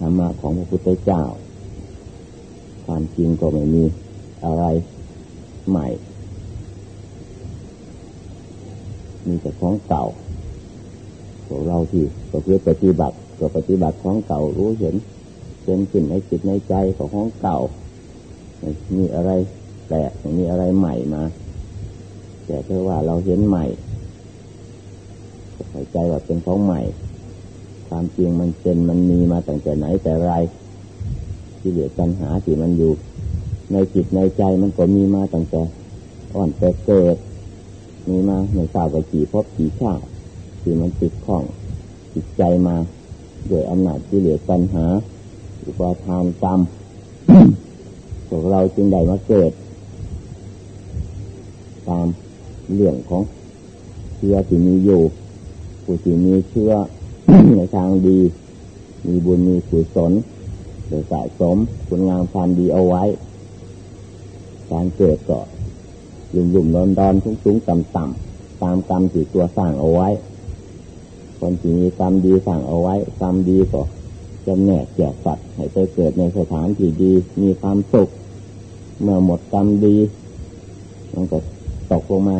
ธรรมะของพระพุทธเจ้า ความจริงก็ไม่มีอะไรใหม่ มีแต่ของเก่าพวกเราที่ก็เพื่อปฏิบัติก็ปฏิบัติของเก่ารู้เห็นเป็นสิ่งในจิตในใจของของเก่ามีอะไรแปลกไม่มีอะไรใหม่มา แต่เท่าว่าเราเห็นใหม่ใส่ใจว่าเป็นของใหม่ ความจริงมันเป็นมันมีมาตั้งแต่ไหนแต่ไรที่เหลือปัญหาที่มันอยู่ ในจิตในใจมันก็มีมาตั้งแต่อ่อนแต่เกิด มีมาในสาวกับกี่พบกี่ชาติที่มันติดข้องจิตใจมาโดยอำนาจที่เหลือปัญหา อุปทานกรรมพวกเราจึงได้มาเกิด ตามเรื่องของเชื้อที่มีอยู่ผู้ที่มีเชื้อ ในทางดี มีบุญมีกุศลโดยสะสมคุณงามความดีเอาไว้ การเกิดก็ยุ่มยุ่มดอนดอนทุ้งทุ้งต่ำต่ำตามกรรมที่ตัวสร้างเอาไว้ คนที่มีกรรมดีสร้างเอาไว้กรรมดีก็จำแนกแจกสัตว์ให้ไปเกิดในสถานที่ดีมีความสุข เมื่อหมดกรรมดีมันก็ตกลงมา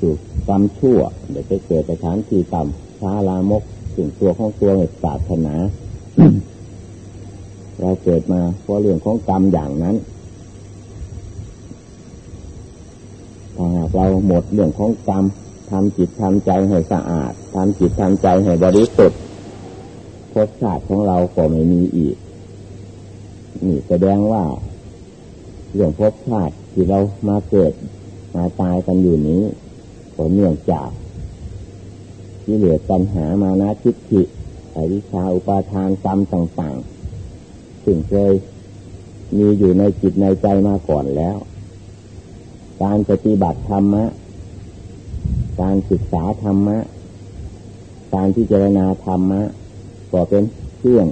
สู่กรรมชั่ว เดี๋ยวไปเกิดสถานที่ต่ำช้าลามก ถึงตัวของตัวในศาสนาเราเกิดมาเพราะเรื่องของกรรมอย่างนั้นถ้าหากเราหมดเรื่องของกรรมทำจิตทำใจให้สะอาดทำจิตทำใจให้บริสุทธิ์ภพชาติของเราก็ไม่มีอีก นี่แสดงว่าเรื่องภพชาติที่เรามาเกิดมาตายกันอยู่นี้ก็เนื่องจาก ที่เหลือปัญหามานะทิฏฐิอวิชชาอุปาทานกรรมต่างๆซึ่งเคยมีอยู่ในจิตในใจมาก่อนแล้ว การปฏิบัติธรรมะ การศึกษาธรรมะ การพิจารณาธรรมะก็เป็นเครื่อง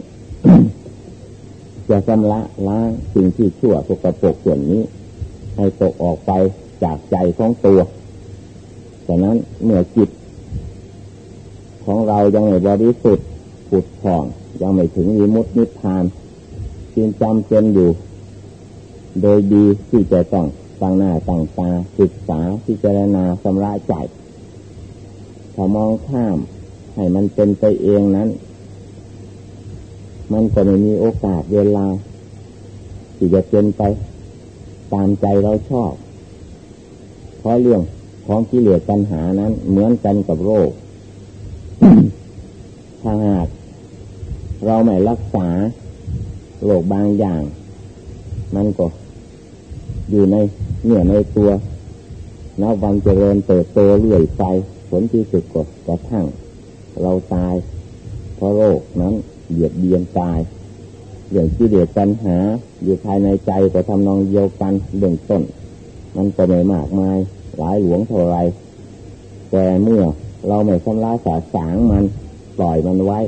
จะชำระล้างสิ่งที่ชั่วสกปรกส่วนนี้ ให้ตกออกไปจากใจของตัวฉะนั้นเมื่อจิต ของเรายังไม่บริสุทธิ์ผุดผ่อง ยังไม่ถึงวิมุตตินิพพานจึงจำเป็นอยู่ โดยดีที่จะต้องตั้งหน้าตั้งตาศึกษาพิจารณาสำระใจถ้ามองข้ามให้มันเป็นไปเองนั้น มันก็ไม่มีโอกาสเวลา ที่จะเป็นไป ตามใจเราชอบ เพราะเรื่องของกิเลสปัญหานั้นเหมือนกันกับโรค ถ้าหากเราไม่รักษาโรคบางอย่าง มันก็อยู่ในเนื้อในตัวนับวันเจริญเติบโตเรื่อยไปผลที่สุดก็กระทั่ง เราตาย เพราะโรคนั้นเหยียดเบียนตายอย่างที่เดือดปัญหา อยู่ภายในใจก็ทำนองเดียวกันเบื้องต้น มันก็ไม่มากมาย หลายหลวงเท่าไรแต่เมื่อ เราไม่ชำระสาสางมันปล่อยมันไว้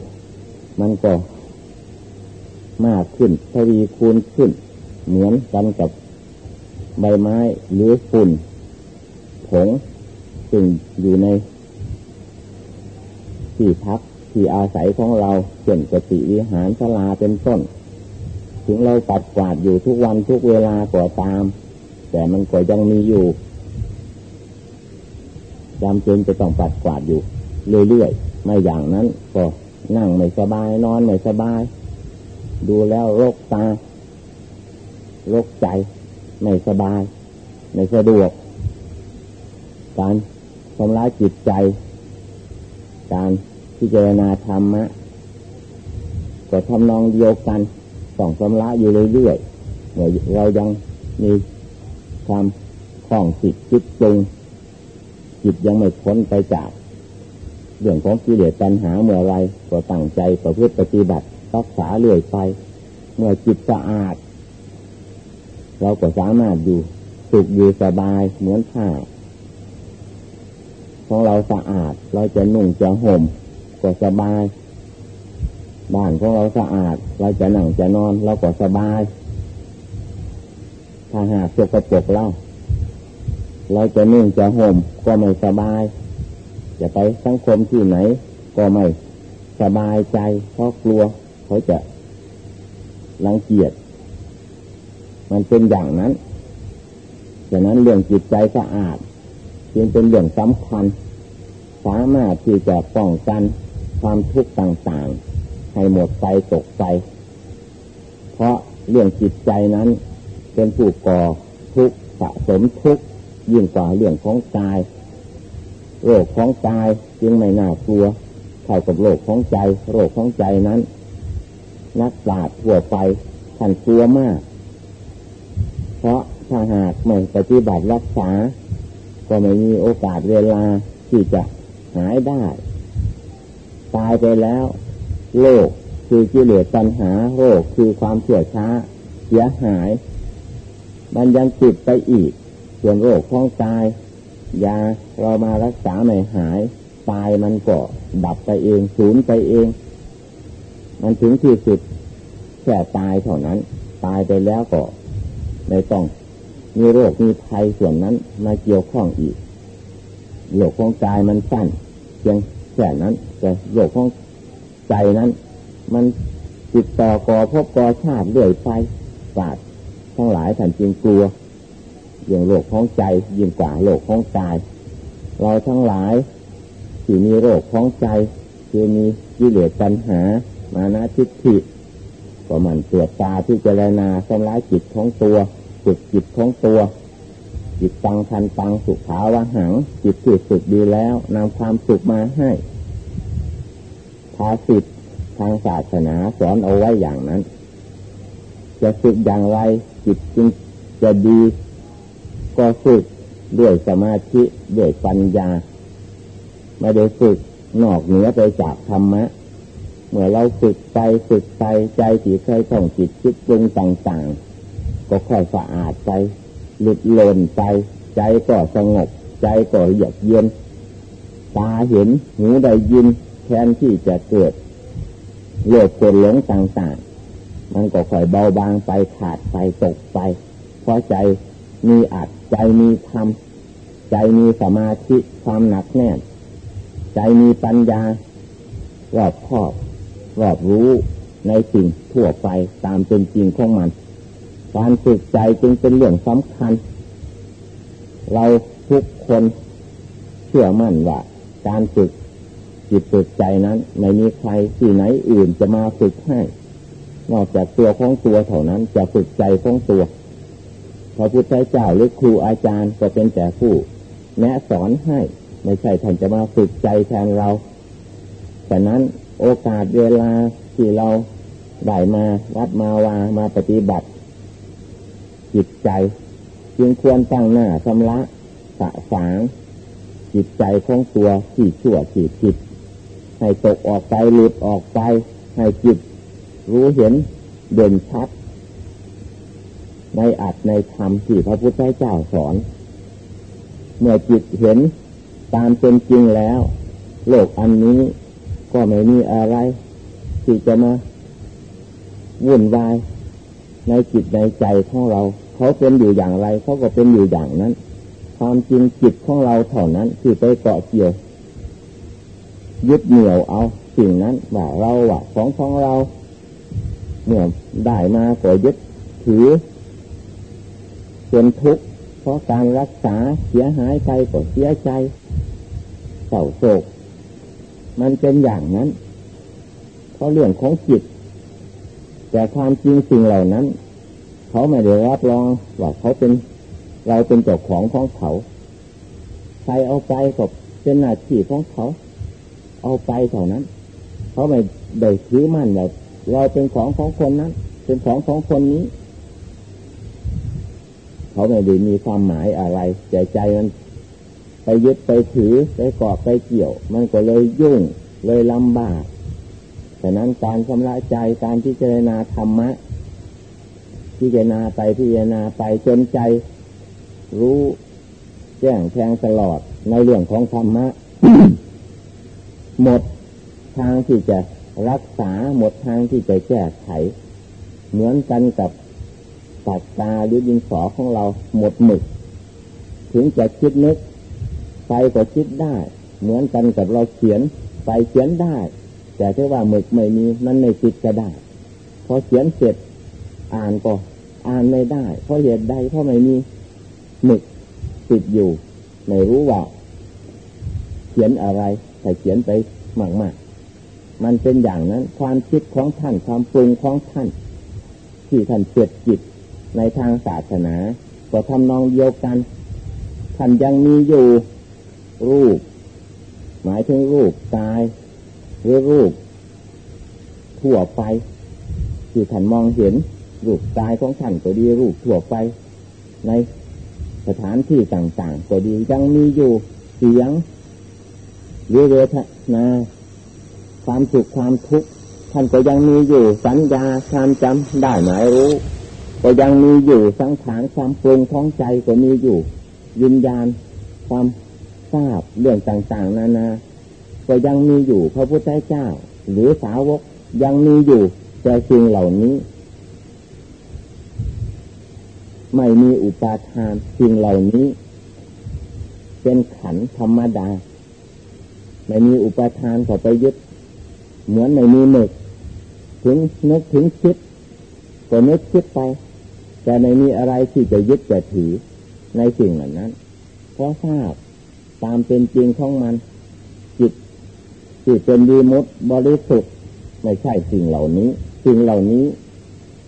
มันก็มากขึ้นทวีคูณขึ้น เหมือนกันกับใบไม้หรือฝุ่นผงซึ่งอยู่ใน ที่พักที่อาศัยของเราเช่นกติวิหารสลาเป็นต้น ถึงเราปัดกวาดอยู่ทุกวันทุกเวลาก็ตาม แต่มันก็ยังมีอยู่ จำเป็นจะต้องปัดกวาดอยู่เรื่อยๆ ไม่อย่างนั้นก็นั่งไม่สบายนอนไม่สบาย ดูแล้วโรคตาโรคใจ ไม่สบาย ไม่สะดวก การทำร้ายจิตใจ การพิจารณาธรรมะก็ทำนองเดียวกันส่องสำระอยู่เรื่อยๆเมื่อเรายังมีความคล่องจิตจิตปรุง จิตยังไม่พ้นไปจาก เรื่องของกิเลสปัญหาเมื่อไรก็ตั้งใจประพฤติปฏิบัติรักษาเรื่อยไป เมื่อจิตสะอาด เราก็สามารถอยู่สุขอยู่สบายเหมือนผ้าของเราสะอาด เราจะนุ่งจะห่มก็สบาย บ้านของเราสะอาด เราจะนั่งจะนอนเราก็สบาย ถ้าหากจกระจกเรา เราจะนุ่งจะห่มก็ไม่สบาย จะไปสังคมที่ไหน ก็ไม่สบายใจเพราะกลัวเขาจะรังเกียจมันเป็นอย่างนั้นฉะนั้นเรื่องจิตใจสะอาดจึงเป็นเรื่องสำคัญ สามารถที่จะป้องกันความทุกข์ต่างๆ ให้หมดไปตกไปเพราะเรื่องจิตใจนั้นเป็นผู้ก่อทุกข์สะสมทุกข์ ยิ่งกว่าเรื่องของกายโรคของกายจึงไม่น่ากลัวเท่ากับโรคของใจ โรคของใจนั้น นักปราชญ์ทั่วไปท่านกลัวมาก เพราะถ้าหากไม่ปฏิบัติรักษา ก็ไม่มีโอกาสเวลาที่จะหายได้ ตายไปแล้วโรคคือกิเลสปัญหาโรคคือความเสื่อช้าเสียหาย มันยังติดไปอีก ส่วนโรคของกาย ยาเรามารักษาไม่หาย ตายมันก็ดับไปเองสูญไปเอง มันถึงที่สุดแค่ตายเท่านั้น ตายไปแล้วก็ไม่ต้องมีโรคมีภัยส่วนนั้นมาเกี่ยวข้องอีกโรคของกายมันสั้นเพียงแค่นั้น แต่โรคของใจนั้น มันติดต่อก่อพบกอชาติเรื่อยไปศาสตร์ทั้งหลายท่านจึงกลัว ย่างโรคของใจยิ่งกว่าโรคของกาย เราทั้งหลายที่มีโรคของใจคือมีกิเลสปัญหา มานะทิฏฐิก็มันตรวจตาที่เจรณาทำร้ายจิตของตัวฝึกจิตของตัว จิตตังทันตังสุขาวะหัง จิตที่สุดดีแล้วนำความสุขมาให้ภาสิทธทางศาสนาสอนเอาไว้อย่างนั้น จะฝึกอย่างไรจิตจึงจะดี ก็ฝึกด้วยสมาธิด้วยปัญญา ไม่ได้ฝึกนอกเหนือไปจากธรรมะ เมื่อเราฝึกไปฝึกไปใจที่เคยท่องจิตคิดปรุงต่างๆ ก็ค่อยสะอาดไป หลุดโลนไป ใจก็สงบ ใจก็เยือกเย็นตาเห็นหูได้ยินแทนที่จะเกิดโลภโกรหลงต่างๆ มันก็ค่อยเบาบางไปขาดไปตกไป เพราะใจมีอัด ใจมีธรรม ใจมีสมาธิความหนักแน่น ใจมีปัญญารอบครอบรอบรู้ในสิ่งทั่วไปตามเป็นจริงของมัน การฝึกใจจึงเป็นเรื่องสำคัญ เราทุกคนเชื่อมั่นว่า การฝึกจิตฝึกใจนั้น ไม่มีใครที่ไหนอื่นจะมาฝึกให้ นอกจากตัวของตัวเท่านั้นจะฝึกใจของตัว พระพุทธเจ้าหรือครูอาจารย์ก็เป็นแต่ผู้แนะสอนให้ไม่ใช่ท่านจะมาฝึกใจแทนเราแต่นั้นโอกาสเวลาที่เราได้มาวัดมาวามาปฏิบัติ จิตใจ จึงควรตั้งหน้าชำระสะสาง จิตใจของตัวที่ชั่วที่ผิด ให้ตกออกไปหลุดออกไป ให้จิตรู้เห็นเด่นชัด ในอัดในธรรมที่พระพุทธเจ้าสอน เมื่อจิตเห็นตามเป็นจริงแล้ว โลกอันนี้ก็ไม่มีอะไร ที่จะมาวุ่นวายในจิตในใจของเรา เขาเป็นอยู่อย่างไร เขาก็เป็นอยู่อย่างนั้น ความจริงจิตของเราเท่านั้นที่ไปเกาะเกี่ยว ยึดเหนี่ยวเอาสิ่งนั้นว่าเราว่าของของเราเมื่อได้มาก็ยึดถือ เป็นทุกข์เพราะการรักษาเสียหายใจก็เสียใจเศร้าโศก มันเป็นอย่างนั้น เพราะเรื่องของจิต แต่ความจริงสิ่งเหล่านั้น เขาไม่ได้รับรองว่าเขาเป็นเราเป็นเจ้าของของเขาใครเอาไปก็เป็นหน้าที่ของเขา เอาไปเท่านั้น เขาไม่ได้ถือมั่นแบบเราเป็นของของคนนั้น เป็นของของคนนี้ เขาไม่ได้มีความหมายอะไรใจใจมันไปยึดไปถือไปเกาะไปเกี่ยว มันก็เลยยุ่งเลยลำบากฉะนั้นการชำระใจการพิจารณาธรรมะพิจารณาไปพิจารณาไปจนใจ รู้แจ้งแทงตลอดในเรื่องของธรรมะ หมดทางที่จะรักษาหมดทางที่จะแก้ไข เหมือนกันกับ ปากตาหรือดินสอของเราหมดหมึก ถึงจะคิดนึกไปก็คิดได้ เหมือนกันกับเราเขียนไปเขียนได้ แต่ถ้าว่าหมึกไม่มีมันไม่คิดก็ได้พอเขียนเสร็จอ่านก็อ่านไม่ได้ เพราะเหตุใดเพราะไม่มีหมึกติดอยู่ไม่รู้ว่า เขียนอะไรแต่เขียนไปมากๆมันเป็นอย่างนั้น ความคิดของท่านความปรุงของท่าน ที่ท่านเจ็ดจิต ในทางศาสนาก็ทำนองเดียวกันท่านยังมีอยู่รูป หมายถึงรูปกาย หรือรูป ทั่วไป ที่ท่านมองเห็น รูปกายของท่านก็ดีรูปทั่วไป ในสถานที่ต่างๆ ก็ดียังมีอยู่เสียงหรือเวทนาความสุขความทุกข์ท่านก็ยังมีอยู่สัญญาความจำได้หมายรู้ ก็ยังมีอยู่สังขารความปรุงท้องใจก็มีอยู่ยินญาณความทราบเรื่องต่างๆ นานาก็ยังมีอยู่พระพุทธเจ้า หรือสาวกยังมีอยู่แต่สิ่งเหล่านี้ ไม่มีอุปาทานสิ่งเหล่านี้ เป็นขันธรรมดา ไม่มีอุปาทานก็ไปยึด เหมือนไม่มีหมึกถึงนึกถึงคิดก็นึกคิดไป แต่ไม่มีอะไรที่จะยึดจะถือในสิ่งเหล่านั้น เพราะทราบตามเป็นจริงของมัน จิตจิตเป็นดีมุดบริสุทธิ์ไม่ใช่สิ่งเหล่านี้ สิ่งเหล่านี้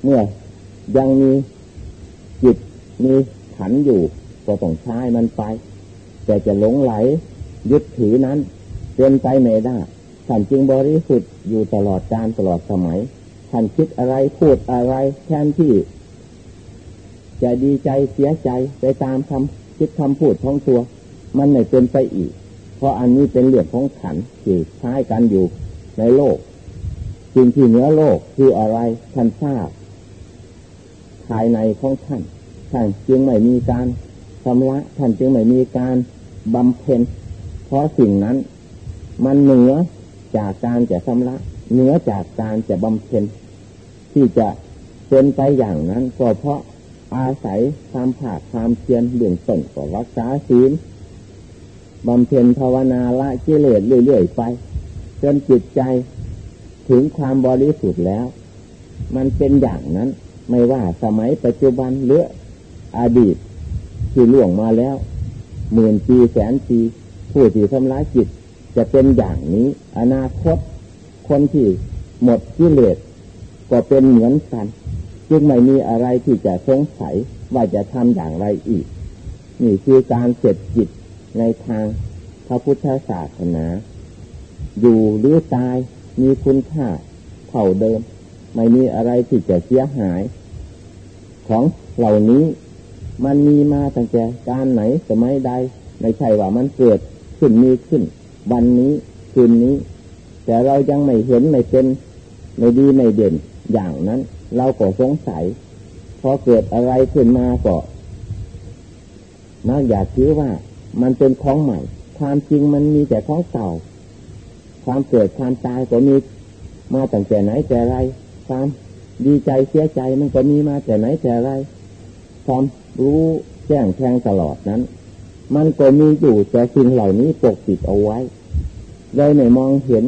เมื่อยังมีจิตมีขันอยู่ก็ต้องใช้มันไป แต่จะหลงไหลยึดถือนั้นเป็นไปไม่ได้ท่านจึงบริสุทธิ์อยู่ตลอดการตลอดสมัยท่านคิดอะไรพูดอะไรแทนที่ จะดีใจเสียใจไปตามคำคิดคำพูดของตัว มันไม่เป็นไปอีก เพราะอันนี้เป็นเรื่องของขันที่ใช้กันอยู่ในโลกสิ่งที่เหนือโลกคืออะไรท่านทราบ ภายในของท่านท่านจึงไม่มีการชำระท่านจึงไม่มีการบำเพ็ญ เพราะสิ่งนั้น มันเหนือจากการจะชำระ เหนือจากการจะบำเพ็ญที่จะเป็นไปอย่างนั้นก็เพราะ อาศัยความผาดความเพียรเบื้องต้นก็รักษาศีลบำเพ็ญภาวนาละกิเลสเรื่อยๆไปจนจิตใจถึงความบริสุทธิ์แล้ว มันเป็นอย่างนั้น ไม่ว่าสมัยปัจจุบันหรืออดีตที่ล่วงมาแล้วหมื่นปีแสนปีผู้ที่ทำร้ายจิตจะเป็นอย่างนี้ อนาคตคนที่หมดกิเลสก็เป็นเหมือนกัน จึงไม่มีอะไรที่จะสงสัยว่าจะทำอย่างไรอีก นี่คือการเสร็จจิตในทางพระพุทธศาสนา อยู่หรือตายมีคุณค่าเท่าเดิม ไม่มีอะไรที่จะเสียหาย ของเหล่านี้มันมีมาตั้งแต่การไหนสมัยใด ไม่ใช่ว่ามันเกิดขึ้นมีขึ้น วันนี้คืนนี้ แต่เรายังไม่เห็นไม่เป็น ไม่ดีไม่เด่นอย่างนั้น เราก็สงสัย พอเกิดอะไรขึ้นมาก็มักอยากคิดว่ามันเป็นของใหม่ ความจริงมันมีแต่ของเก่า ความเกิดความตายก็มีมาตั้งแต่ไหนแต่ไร ความดีใจเสียใจมันก็มีมาแต่ไหนแต่ไร ความรู้แจ้งแทงตลอดนั้น มันก็มีอยู่แต่สิ่งเหล่านี้ปกปิดเอาไว้เลยไม่มองเห็น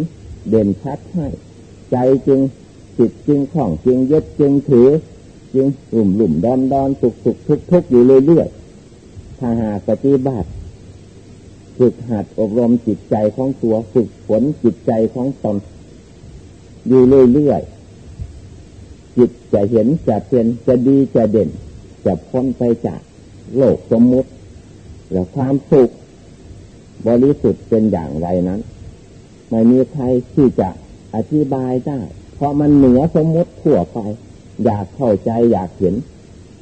เด่นชัดให้ ใจจึง จิตจึงของจึงยึดจึงถือ จึงหลุ่มหลุ่มดอนดอนสุกสุกทุกทุกอยู่เรื่อยๆถ้าหากปฏิบัติฝึกหัดอบรมจิตใจของตัวฝึกฝนจิตใจของตนอยู่เรื่อยๆจิตจะเห็นจะเป็นจะดีจะเด่น จะพ้นไปจากโลกสมมุติและความสุขบริสุทธิ์เป็นอย่างไรนั้น ไม่มีใครที่จะอธิบายได้ เพราะมันเหนือสมมติทั่วไป อยากเข้าใจอยากเห็น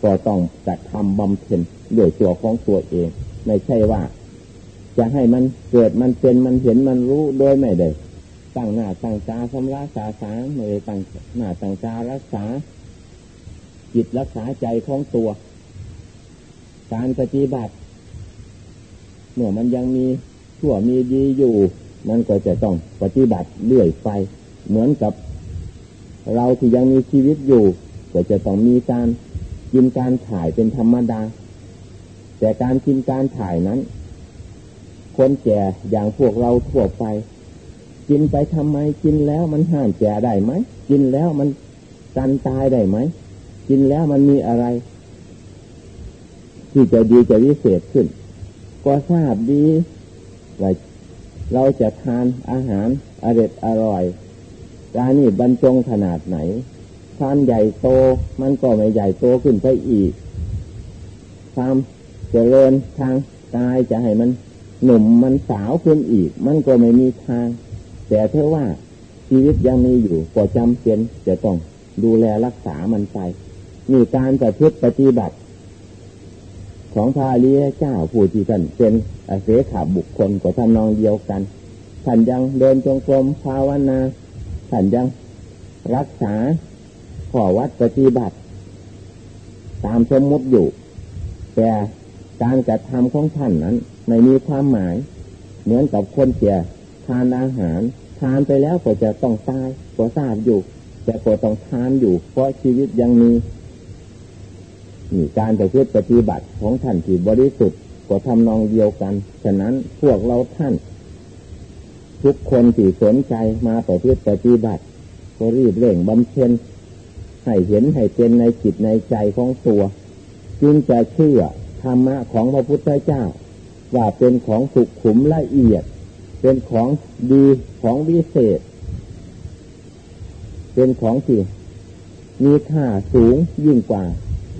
ก็ต้องแต่ทำบำเพ็ญด้วยตัวของตัวเอง ไม่ใช่ว่า จะให้มันเกิดมันเป็นมันเห็นมันรู้โดยไม่ได้ตั้งหน้าตั้งตาสำราสาสางไม่ได้ตั้งหน้าตั้งตารักษา จิตรักษาใจของตัว การปฏิบัติเมื่อมันยังมีชั่วมีดีอยู่ มันก็จะต้องปฏิบัติเรื่อยไป เหมือนกับ เราที่ยังมีชีวิตอยู่ ก็จะต้องมีการกินการถ่ายเป็นธรรมดา แต่การกินการถ่ายนั้น คนแก่อย่างพวกเราทั่วไป กินไปทำไมกินแล้วมันห้ามแก่ได้ไหมกินแล้วมันกันตายได้ไหมกินแล้วมันมีอะไร ที่จะดีจะวิเศษขึ้น ก็ทราบดีว่าเราจะทานอาหารอร่อยอร่อย ร้านนี้บรรจงขนาดไหนทานใหญ่โตมันก็ไม่ใหญ่โตขึ้นไปอีกความเจริญทางกายจะให้มันหนุ่มมันสาวขึ้นอีก มันก็ไม่มีทาง แต่เท่าว่าชีวิตยังมีอยู่ก็จำเป็นจะต้องดูแลรักษามันไปมีการประพฤติปฏิบัติ ของพระเลียเจ้าผู้ที่ท่านเป็นเสขาบุคคลก็ทำนองเดียวกันท่านยังเดินจงกรมภาวนา ท่านยังรักษาข้อวัดปฏิบัติ ตามสมมติอยู่ แต่การกระทำของท่านนั้น ไม่มีความหมาย เหมือนกับคนเสียทานอาหารทานไปแล้วก็จะต้องตายก็ทราบอยู่แต่ก็ต้องทานอยู่ เพราะชีวิตยังมีนี่การประพฤติปฏิบัติของท่านที่บริสุทธิ์ก็ทำนองเดียวกัน ฉะนั้นพวกเราท่าน ทุกคนที่สนใจมาประพฤติปฏิบัติก็รีบเร่งบำเพ็ญให้เห็นให้เป็นในจิตในใจของตัว จึงจะเชื่อธรรมะของพระพุทธเจ้า ว่าเป็นของสุขขุมละเอียด เป็นของดีของวิเศษ เป็นของที่มีค่าสูงยิ่งกว่า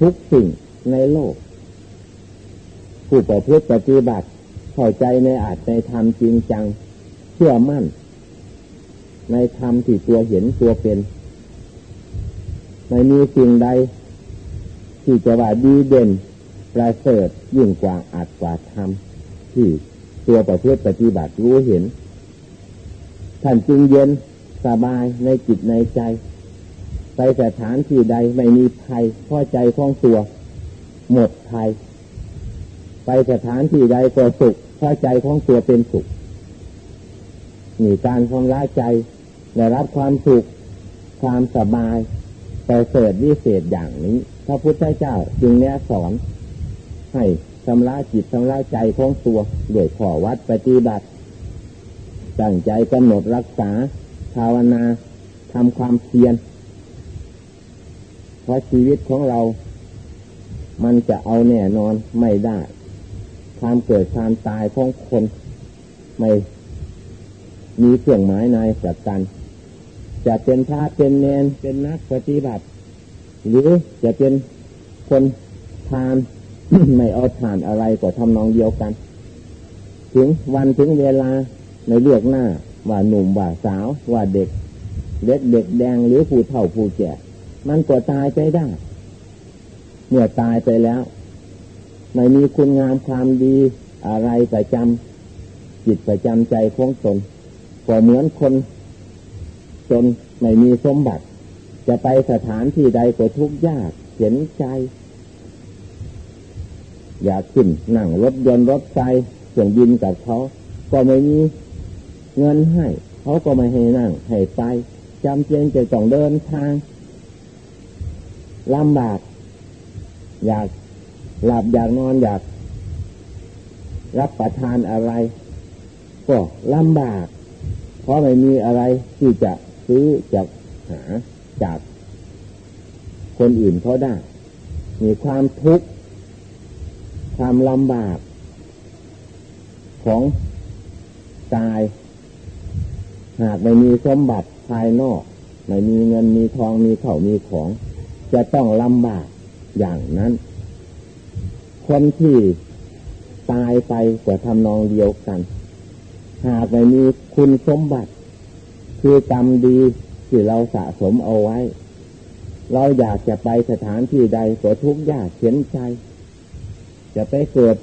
ทุกสิ่งในโลก ผู้ประพฤติปฏิบัติเข้าใจในอาจในธรรมจริงจัง เชื่อมั่น ในธรรมที่ตัวเห็นตัวเป็น ไม่มีสิ่งใด ที่จะว่าดีเด่นประเสริฐยิ่งกว่าอาจกว่าธรรมที่ตัวประพฤติปฏิบัติรู้เห็น ท่านจึงเย็นสบายในจิตในใจ ไปสถานที่ใดไม่มีภัยพอใจของตัว หมดภัย ไปสถานที่ใดก็สุขพอใจของตัวเป็นสุข มีการความร้ายใจได้รับความสุขความสบายแต่เสดวิเศษอย่างนี้ พระพุทธเจ้าจึงแนะสอน ให้ชำระจิตชำระใจของตัวด้วยขอวัดปฏิบัติตั้งใจกำหนดรักษา ภาวนาทำความเพียรเพราะชีวิตของเรา มันจะเอาแน่นอนไม่ได้ความเกิดความตายของคน ไม่ มีเครื่องหมายนายสักกัน จะเป็นพระเป็นเนนเป็นนักปฏิบัติ หรือจะเป็นคนทานไม่เอาทานอะไรก็ทำนองเดียวกัน ถึงวันถึงเวลาในเลือกหน้าว่าหนุ่มว่าสาวว่าเด็ก เล็กเด็กแดงหรือผู้เฒ่าผู้แก่มันก็ตายไปได้ เมื่อตายไปแล้วไม่มีคุณงามความดีอะไรประจำจิตประจำใจของตน ก็เหมือนคนจนไม่มีสมบัติ จะไปสถานที่ใดก็ทุกยากเห็นใจ อยากขึ้นนั่งรถยนต์รถไฟเครื่งบินกับเขา ก็ไม่มีเงินให้เขาก็ไม่ให้นั่งให้ไปจำเป็นจะต้องเดินทางลำบาก อยากหลับอยากนอนอยาก รับประทานอะไร ก็ลำบาก เพราะไม่มีอะไรที่จะซื้อจากหาจากคนอื่นเขาได้ มีความทุกข์ความลำบากของกาย หากไม่มีสมบัติภายนอก ไม่มีเงินมีทองมีเข่ามีของ จะต้องลำบากอย่างนั้น คนที่ตายไปกว่าทำนองเดียวกัน หากไม่มีคุณสมบัติ คือกรรมดีที่เราสะสมเอาไว้ เราอยากจะไปสถานที่ใดก็ทุกข์ยากเขียนใจ จะไปเกิด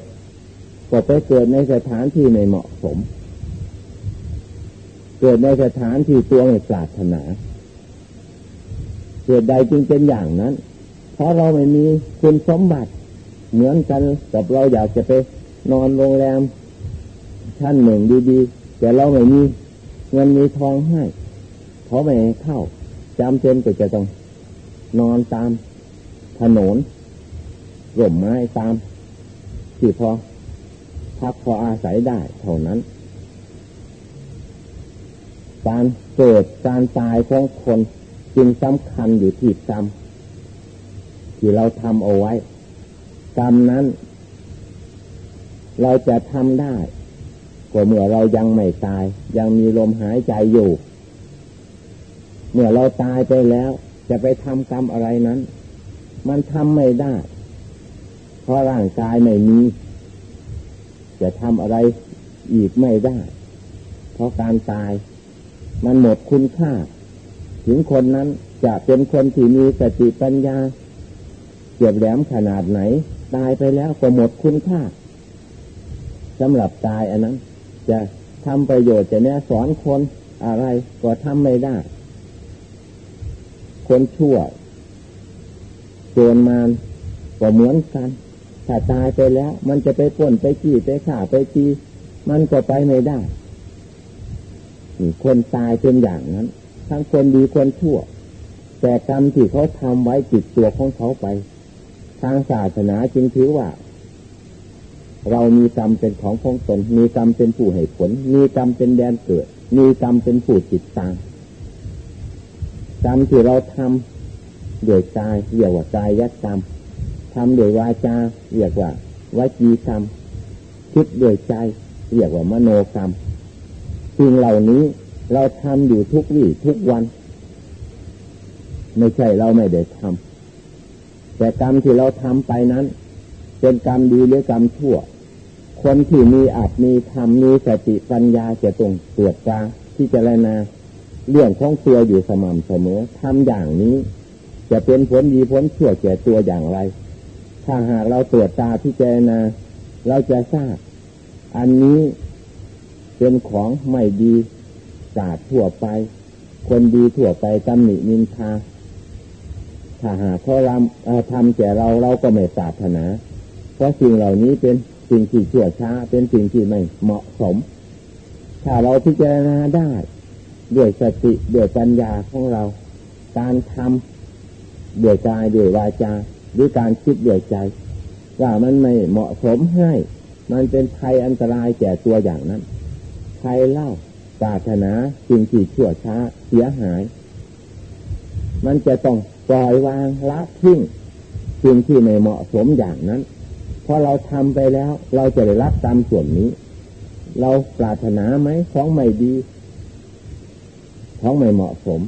ก็ไปเกิดในสถานที่ไม่เหมาะสม เกิดในสถานที่ตัวไม่ปรารถนาเหตุใดจึงเป็นอย่างนั้น เพราะเราไม่มีคุณสมบัติ เหมือนกันกับเราอยากจะไปนอนโรงแรม ชั้นหนึ่งดีๆ แต่เราไม่มีเงินมีทองให้เพราะไม่เข้าจำเป็นก็จะต้องนอนตามถนนร่มไม้ตามที่พอพักพออาศัยได้เท่านั้น การเกิดการตายของคนจึงสำคัญอยู่ที่กรรมที่เราทำเอาไว้ กรรมนั้น เราจะทำได้ ก็เมื่อเรายังไม่ตาย ยังมีลมหายใจอยู่ เมื่อเราตายไปแล้ว จะไปทำกรรมอะไรนั้น มันทำไม่ได้ เพราะร่างกายไม่มี จะทำอะไรอีกไม่ได้ เพราะการตาย มันหมดคุณค่า ถึงคนนั้นจะเป็นคนที่มีสติปัญญาเกียบแหลมขนาดไหน ตายไปแล้วก็หมดคุณค่าสำหรับตายอันนั้น จะทำประโยชน์จะแนะสอนคนอะไรก็ทำไม่ได้ คนชั่วโจรมานก็เหมือนกัน ถ้าตายไปแล้ว มันจะไปป่นไปจี้ไปข่าไปจีมันก็ไปไม่ได้ คนตายเป็นอย่างนั้น ทั้งคนดีคนชั่ว แต่กรรมที่เขาทำไว้จิตตัวของเขาไป ทางศาสนาจึงถือว่า เรามีกรรมเป็นของของตน มีกรรมเป็นผู้ให้ผล มีกรรมเป็นแดนเกิด มีกรรมเป็นผู้จิตตางกรรมที่เราทำโดยกายเรียกว่ากายยักรรมทำโดยวาจาเรียกว่าวาจีกรรมคิดโดยใจ เรียกว่ามโนกรรมสิ่งเหล่านี้เราทำอยู่ทุกวี่ทุกวัน ไม่ใช่เราไม่ได้ทำแต่กรรมที่เราทำไปนั้น เป็นกรรมดีหรือกรรมชั่ว คนที่มีอาจมีธรรมมีสติปัญญาจะตรงตรวจตาที่จะรณาเรื่องของตัวอยู่สม่ำเสมอทำอย่างนี้ จะเป็นผลดีผลชั่วแก่ตัวอย่างไร ถ้าหากเราตรวจตาที่เจนาเราจะทราบ อันนี้เป็นของไม่ดีศาสตร์ทั่วไป คนดีทั่วไปตำหนินินทาถ้าหากเขาทำแก่เราเราก็ไม่ปรารถนา ราะสิ่งเหล่านี้เป็นสิ่งที่ชั่วช้า เป็นสิ่งที่ไม่เหมาะสม ถ้าเราพิจารณาได้ ด้วยสติด้วยปัญญาของเรา การทำด้วยกายด้วยวาจาหรือการคิดด้วยใจ ว่ามันไม่เหมาะสมให้ มันเป็นภัยอันตรายแก่ตัวอย่างนั้นใครเล่าปาถนาสิ่งที่ชั่วช้าเสียหาย มันจะต้องปล่อยวางละทิ้งสิ่งที่ไม่เหมาะสมอย่างนั้น พอเราทำไปแล้ว เราจะได้รับตามส่วนนี้ เราปรารถนาไหมของไม่ดีของไม่เหมาะสม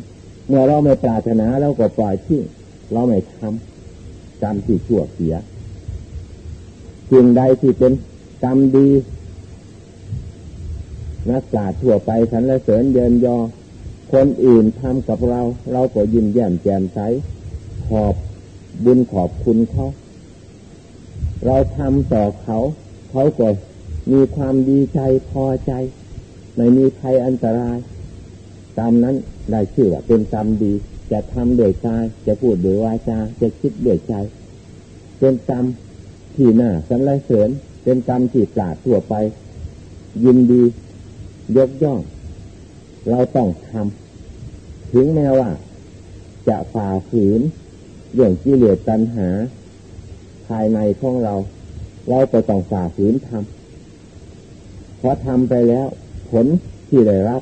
เมื่อเราไม่ปรารถนาเราก็ปล่อยทิ้งเราไม่ทำกรรมที่ชั่วเสียสิ่งใดที่เป็นกรรมดีนักปราชญ์ทั่วไปสรรเสริญเยินยอ คนอื่นทำกับเรา เราก็ยิ้มแย้มแจ่มใสขอบบุญขอบคุณเขา เราทำต่อเขา เขาก็มีความดีใจพอใจ ไม่มีภัยอันตรายกรรมนั้นได้ชื่อว่าเป็นกรรมดี จะทำโดยกายจะพูดโดยวาจาจะคิดโดยใจ เป็นกรรมที่น่าสรรเสริญเป็นกรรมที่ปราดทั่วไป ยินดี ยกย่อง เราต้องทำถึงแม้ว่า จะฝ่าฝืนเรื่องกิเลสตัณหา ภายในของเรา เราก็ต้องฝ่าฝืนทำเพราะทำไปแล้ว ผลที่ได้รับ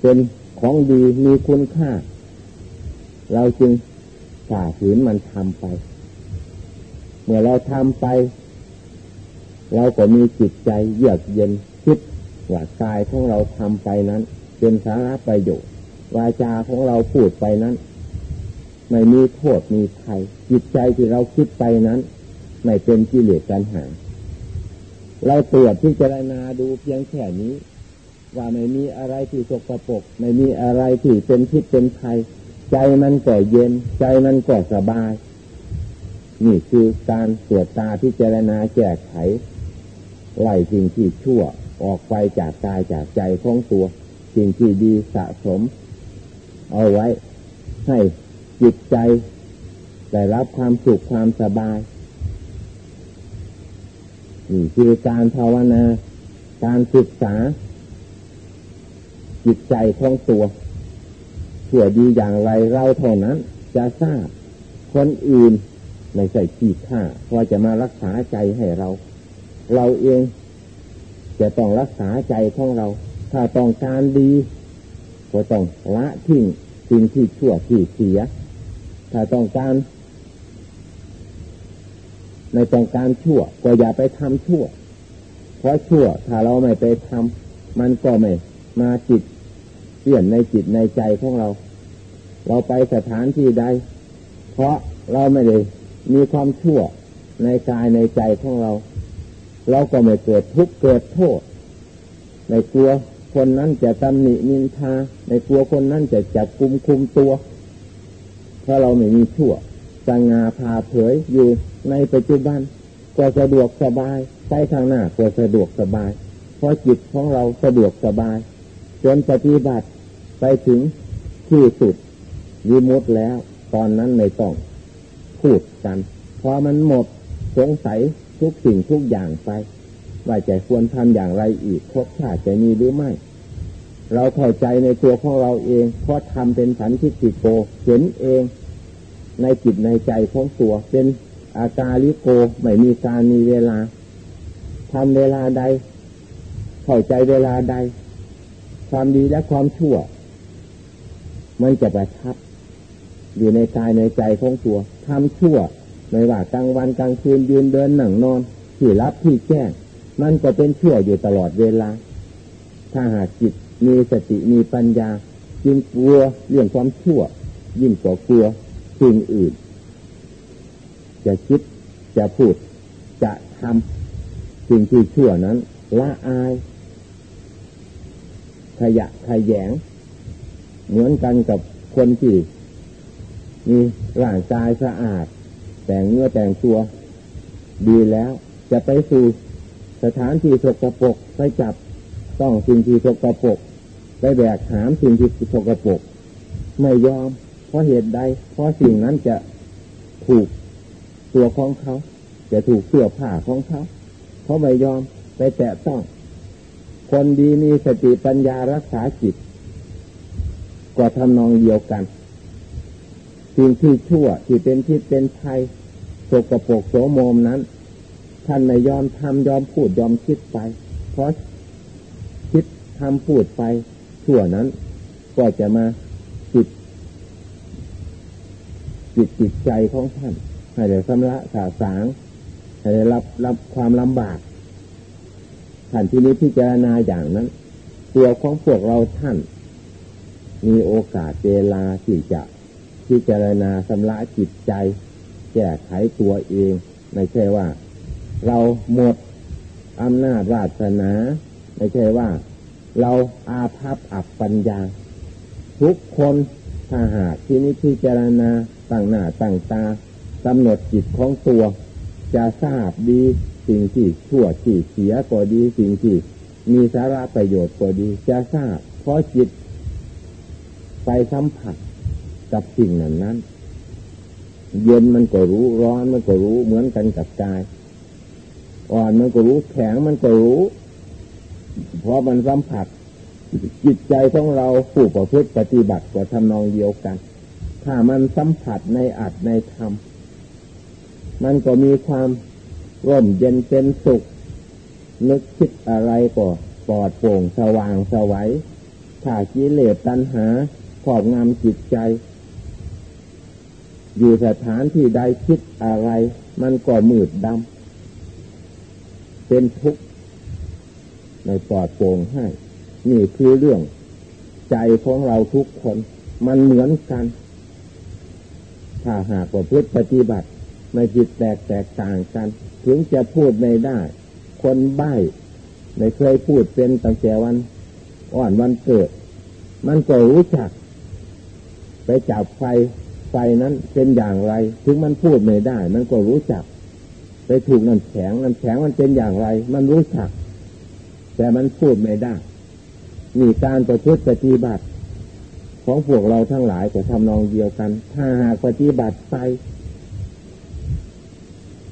เป็นของดีมีคุณค่า เราจึงฝ่าฝืนมันทำไป เมื่อเราทำไป เราก็มีจิตใจเยือกเย็นคิดว่ากายของเราทำไปนั้น เป็นสาระประโยชน์วาจาของเราพูดไปนั้น ไม่มีโทษมีภัยจิตใจที่เราคิดไปนั้น ไม่เป็นกิเลสกันหา เราตรวจพิจารณาดูเพียงแค่นี้ ว่าไม่มีอะไรที่สกปรกไม่มีอะไรที่เป็นพิษเป็นภัย ใจมันก็เย็น ใจมันก็สบาย นี่คือการตรวจตาพิจารณาแก้ไขไล่สิ่งที่ชั่วออกไปจากกายจากใจของตัว สิ่งที่ดีสะสม เอาไว้ให้ จิตใจได้รับความสุขความสบายนี่คือการภาวนา การศึกษา จิตใจของตัวชั่วดีอย่างไรเราเท่านั้น จะทราบคนอื่นไม่ใช่ขี้ข้าพอจะมารักษาใจให้เรา เราเองจะต้องรักษาใจของเรา ถ้าต้องการดี ก็ต้องละทิ้งสิ่งที่ชั่วที่เสีย ถ้าต้องการในต้องการชั่ว ก็อย่าไปทำชั่ว เพราะชั่ว ถ้าเราไม่ไปทำมันก็ไม่มาจิตเปลี่ยนในจิตในใจของเรา เราไปสถานที่ใด เพราะเราไม่ได้มีความชั่วในกายในใจของเรา เราก็ไม่เกิดทุกข์เกิดโทษในกลัวคนนั้นจะตำหนินินทา ในกลัวคนนั้นจะจับคุมคุมตัว เพราะเราไม่มีชั่วสง่าพาเผยอยู่ในปัจจุบันก็สะดวกสบายไปทางหน้าก็สะดวกสบาย เพราะจิตของเราสะดวกสบาย จนปฏิบัติไปถึงที่สุดยิมุดแล้ว ตอนนั้นไม่ต้องพูดกันพอมันหมดสงสัยทุกสิ่งทุกอย่างไป ว่าจะควรทำอย่างไรอีกพบชาติจะมีหรือไม่ เราเข้าใจในตัวของเราเอง เพราะทำเป็นสันทิฏิโก เห็นเองในจิตในใจของตัว เป็นอาการลิโกไม่มีการมีเวลาทำเวลาใด เข้าใจเวลาใด ความดีและความชั่ว มันจะประทับ อยู่ในกายในใจของตัวทำชั่วไม่ว่ากลางวันกลางคืนยืนเดินหนังนอนที่รับที่แจ้งมันก็เป็นชั่วอยู่ตลอดเวลา ถ้าหากจิต มีสติมีปัญญาจึงกลัวเรื่องความชั่ว ยิ่งกว่ากลัวสิ่งอื่น จะคิดจะพูดจะทำสิ่งที่ชั่วนั้น ละอาย ขยะขยง เหมือนกันกับคนที่มีร่างกายสะอาด แต่งเนื้อแต่งตัว ดีแล้ว จะไปสู่สถานที่สกปรกไปจับต้องสิ่งที่สกปรก ไปแบกหามสิ่งที่สกปรกไม่ยอม เพราะเหตุใด เพราะสิ่งนั้นจะถูกตัวของเขา จะถูกเสื้อผ้าของเขาเขาไม่ยอมไปแตะต้อง คนดีมีสติปัญญารักษาจิตก็ทำนองเดียวกัน สิ่งที่ชั่วที่เป็นทิศเป็นภัยสกปรกโสมมนั้น ท่านไม่ยอมทำยอมพูดยอมคิดไป เพราะคิดทำพูดไป ชั่วนั้น ก็จะมาจิตจิตจิตใจของท่านให้ได้สำละสาสางให้ได้รับรับความลำบากท่านที่นี้พิจารณาอย่างนั้นตัวของพวกเราท่าน มีโอกาสเวลาที่จะพิจารณาสำละจิตใจ แก้ไขตัวเอง ไม่ใช่ว่า เราหมดอำนาจวาสนา ไม่ใช่ว่า เราอาภัพอับปัญญา ทุกคนถ้าหากที่นี้พิจารณาตั้งหน้าตั้งตากำหนดจิตของตัว จะทราบดีสิ่งที่ชั่วที่เสียก็ดีสิ่งที่มีสาระประโยชน์ก็ดี จะทราบ เพราะจิต ไปสัมผัสกับสิ่งนั้นนั้นเย็นมันก็รู้ร้อนมันก็รู้เหมือนกันกับกาย อ่อนมันก็รู้แข็งมันก็รู้ เพราะมันสัมผัสจิตใจของเราผู้ประพฤติปฏิบัติก็ทำนองเดียวกัน ถ้ามันสัมผัสในอัดในธรรม มันก็มีความร่มเย็นเป็นสุข นึกคิดอะไรก็ปลอดโปร่งสว่างสวัยถ้ากิเลสตัณหาขอบงำจิตใจ อยู่สถานที่ใดคิดอะไร มันก็มืดดำเป็นทุกข์ ในปลอดโปร่งให้ นี่คือเรื่องใจของเราทุกคน มันเหมือนกัน ถ้าหากว่าพุทธปฏิบัติ ไม่จิตแตกแตกต่างกัน ถึงจะพูดไม่ได้ คนใบ้ไม่เคยพูดเป็นตั้งแต่วัน อ่อนวันเกิด มันก็รู้จัก ไปจับไฟไฟนั้นเป็นอย่างไร ถึงมันพูดไม่ได้ มันก็รู้จัก ไปถูกน้ำแข็งน้ำแข็งมันเป็นอย่างไร มันรู้จัก แต่มันพูดไม่ได้มีการประพฤติปฏิบัติ ของพวกเราทั้งหลายจะทำนองเดียวกัน ถ้าหากปฏิบัติไป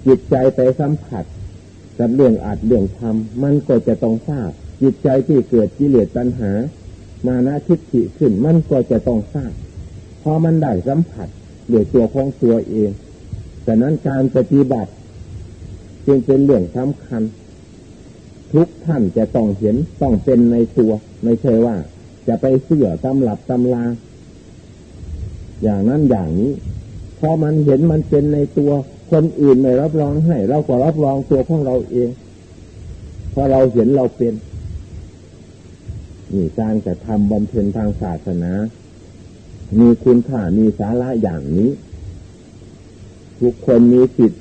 จิตใจไปสัมผัสกับเรื่องอาจเรื่องทำมันก็จะต้องทราบ จิตใจที่เกิดกิเลสปัญหา มานะทิฏฐิขึ้น มันก็จะต้องทราบพอมันได้สัมผัสเดือตัวของตัวเองแต่นั้นการปฏิบัติ จึงเป็นเรื่องสำคัญ ทุกท่านจะต้องเห็นต้องเป็นในตัว ไม่ใช่ว่า จะไปเสื่อตำหลับตำลา อย่างนั้นอย่างนี้พอมันเห็นมันเป็นในตัวคนอื่นไม่รับรองให้ เราก็รับรองตัวของเราเองพอเราเห็นเราเป็นนี่การจะทำบำเพ็ญทางศาสนา มีคุณค่ามีสาระอย่างนี้ ทุกคนมีสิทธิ